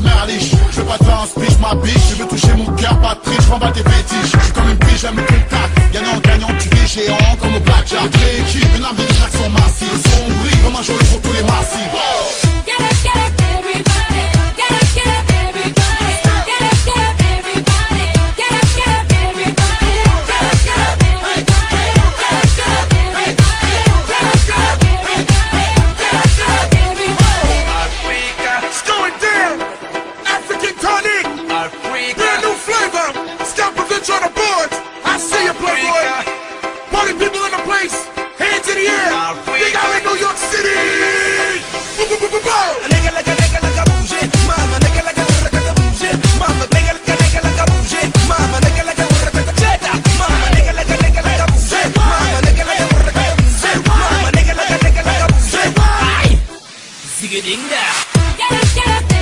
je Je veux pas te faire un speech, ma bitch. Tu veux toucher mon cœur, pas de triche, je tes fétiches. Je suis comme une biche, j'aime le contact Gagnant, gagnant, tu es géant comme au blackjack. Équipe, une arme de distraction massive Sombrie, comme un joli pour tous les massifs face, hands in the air. They got like in New York City. Nigga nigga bougie, mama. Nigga nigga bougie, mama. Nigga nigga bougie, mama. Nigga nigga mama. Nigga nigga bougie, mama. Nigga nigga bougie, mama. Nigga nigga bougie, mama. Get up, get up.